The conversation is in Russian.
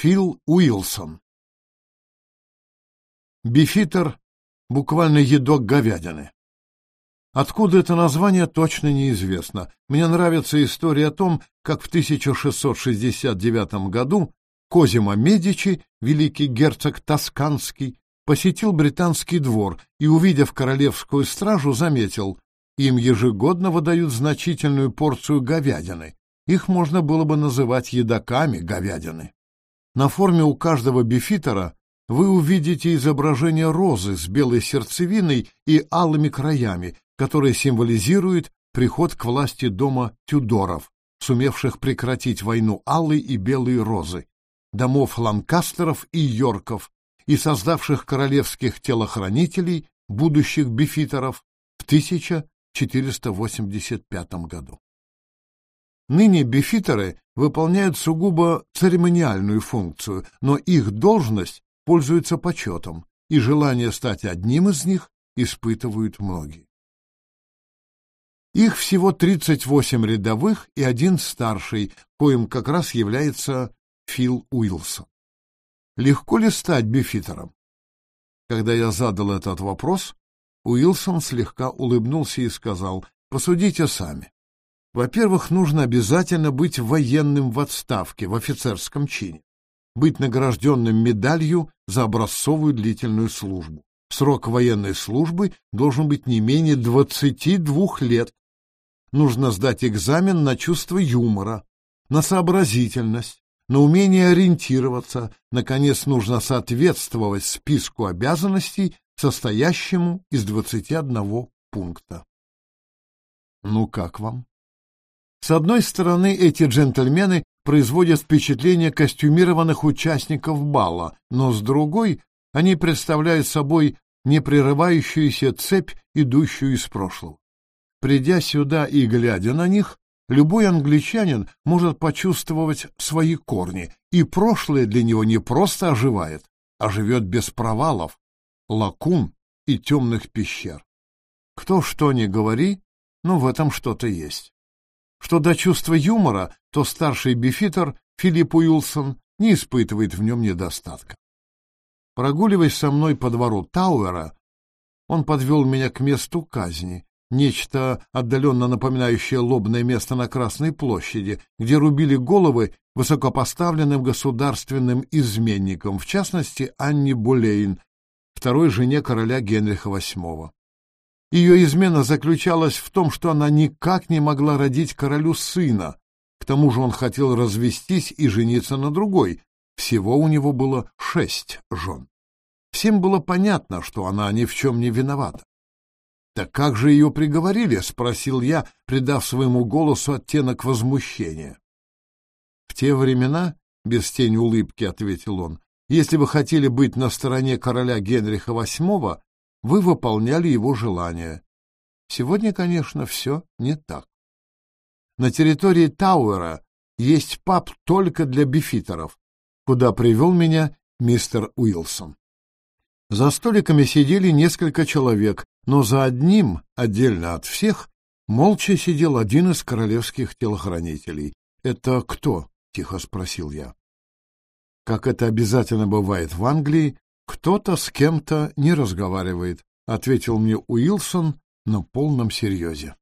Фил Уилсон Бифитер — буквально едок говядины. Откуда это название, точно неизвестно. Мне нравится история о том, как в 1669 году Козимо Медичи, великий герцог Тосканский, посетил британский двор и, увидев королевскую стражу, заметил, им ежегодно выдают значительную порцию говядины. Их можно было бы называть едоками говядины. На форме у каждого бифитера вы увидите изображение розы с белой сердцевиной и алыми краями, которая символизирует приход к власти дома Тюдоров, сумевших прекратить войну алой и белой розы, домов Ланкастеров и Йорков и создавших королевских телохранителей, будущих бифитеров, в 1485 году. Ныне бифитеры выполняют сугубо церемониальную функцию, но их должность пользуется почетом, и желание стать одним из них испытывают многие. Их всего 38 рядовых и один старший, коим как раз является Фил Уилсон. Легко ли стать бифитером? Когда я задал этот вопрос, Уилсон слегка улыбнулся и сказал, «Посудите сами. Во-первых, нужно обязательно быть военным в отставке, в офицерском чине, быть награжденным медалью за образцовую длительную службу. Срок военной службы должен быть не менее 22 лет. Нужно сдать экзамен на чувство юмора, на сообразительность, на умение ориентироваться. Наконец, нужно соответствовать списку обязанностей, состоящему из 21 пункта. Ну как вам? С одной стороны, эти джентльмены производят впечатление костюмированных участников бала, но с другой они представляют собой непрерывающуюся цепь, идущую из прошлого. Придя сюда и глядя на них, любой англичанин может почувствовать свои корни, и прошлое для него не просто оживает, а живет без провалов, лакун и темных пещер. Кто что ни говори, но в этом что-то есть. Что до чувства юмора, то старший бифитер Филипп Уилсон не испытывает в нем недостатка. Прогуливаясь со мной по двору Тауэра, он подвел меня к месту казни, нечто отдаленно напоминающее лобное место на Красной площади, где рубили головы высокопоставленным государственным изменникам, в частности Анне Болейн, второй жене короля Генриха VIII. Ее измена заключалась в том, что она никак не могла родить королю сына. К тому же он хотел развестись и жениться на другой. Всего у него было шесть жен. Всем было понятно, что она ни в чем не виновата. «Так как же ее приговорили?» — спросил я, придав своему голосу оттенок возмущения. «В те времена, — без тени улыбки ответил он, — если вы хотели быть на стороне короля Генриха VIII, вы выполняли его желания. Сегодня, конечно, все не так. На территории Тауэра есть паб только для бифитеров, куда привел меня мистер Уилсон. За столиками сидели несколько человек, но за одним, отдельно от всех, молча сидел один из королевских телохранителей. «Это кто?» — тихо спросил я. Как это обязательно бывает в Англии, «Кто-то с кем-то не разговаривает», — ответил мне Уилсон на полном серьезе.